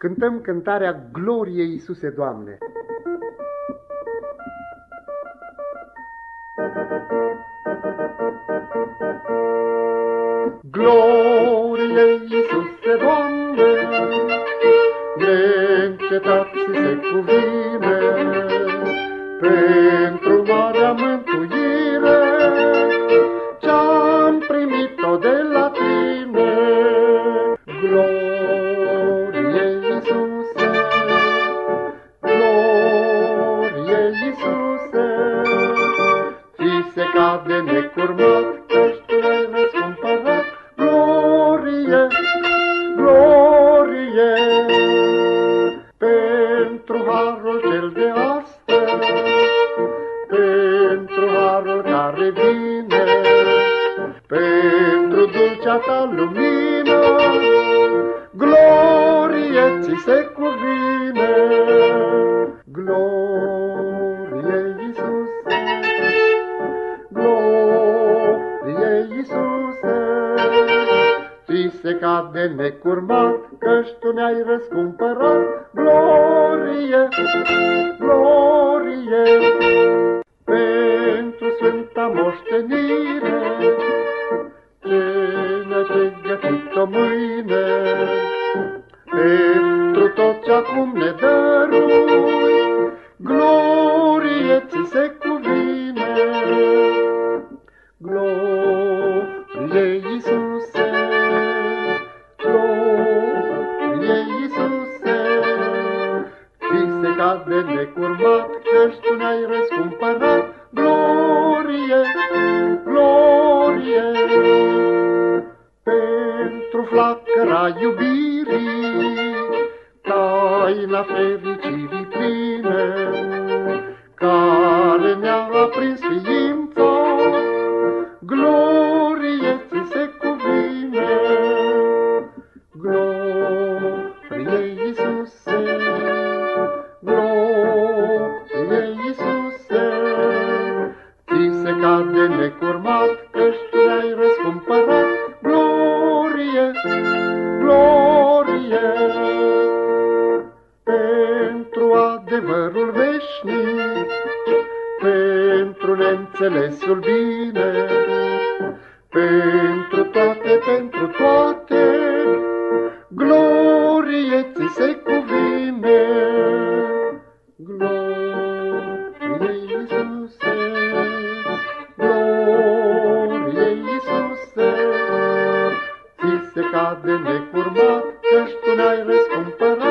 Cântăm cântarea Gloriei Iisuse, Doamne! Glorie se cade necurmat, căci tu ai răscumpărat. Glorie, glorie, pentru harul cel de astăzi, pentru harul care vine, pentru dulcea ta lumină, glorie ți se cuvine. Glorie, se cade necurmat, Căci tu ne-ai răscumpărat. Glorie, glorie, pentru sfânta moștenire, Ce ne-ai pregătit-o mâine, pentru tot ce acum ne dărui, Glorie ți se cuvine. De necurmat, Căci tu ne-ai răscumpărat, glorie, glorie. Pentru flacăra iubirii, taina fericirii pline, care ne-a aprins ființa, adevărul veșnic, pentru neînțelesul bine, pentru toate, pentru toate, glorie ți se cuvine. Glorie Iisuse, glorie Iisuse, ți se cade necurmat, căci tu ne-ai răscumpărat.